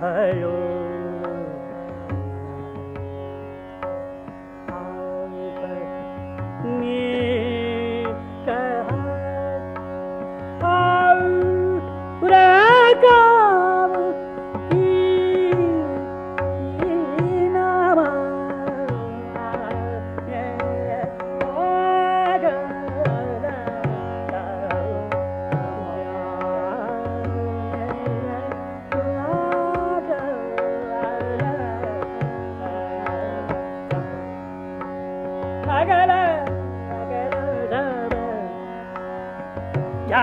哎呦。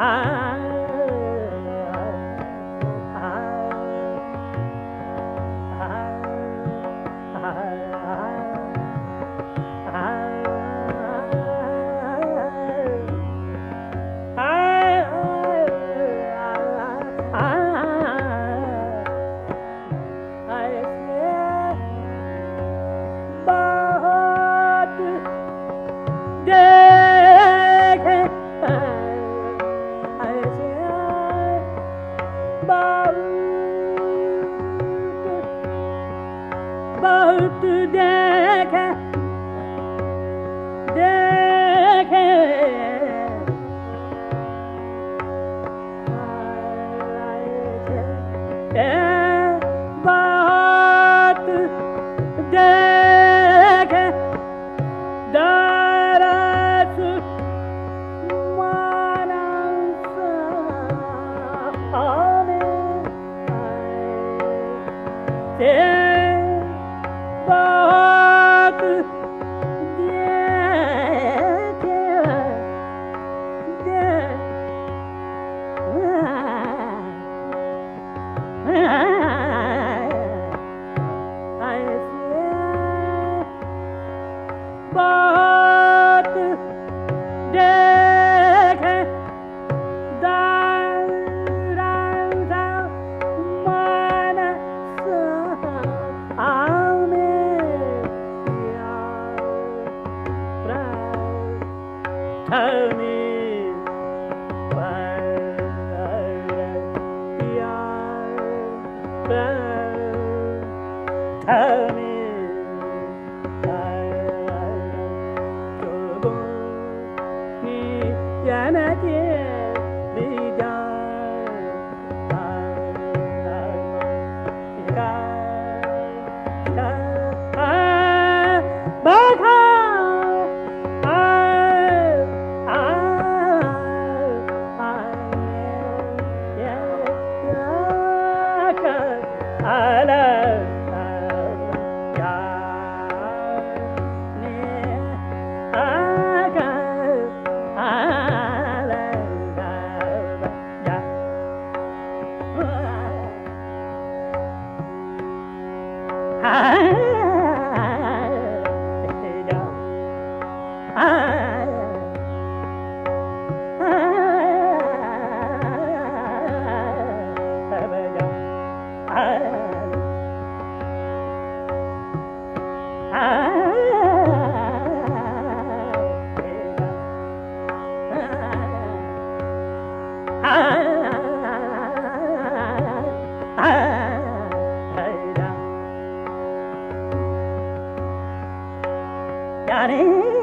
ah. ਬਹੁਤ ਦੇਖੇ ਦੇਖੇ ਦੇਖ ਦੇਖ ਬਹੁਤ ਦੇਖ Bye. tell me Yeah.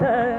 Hey.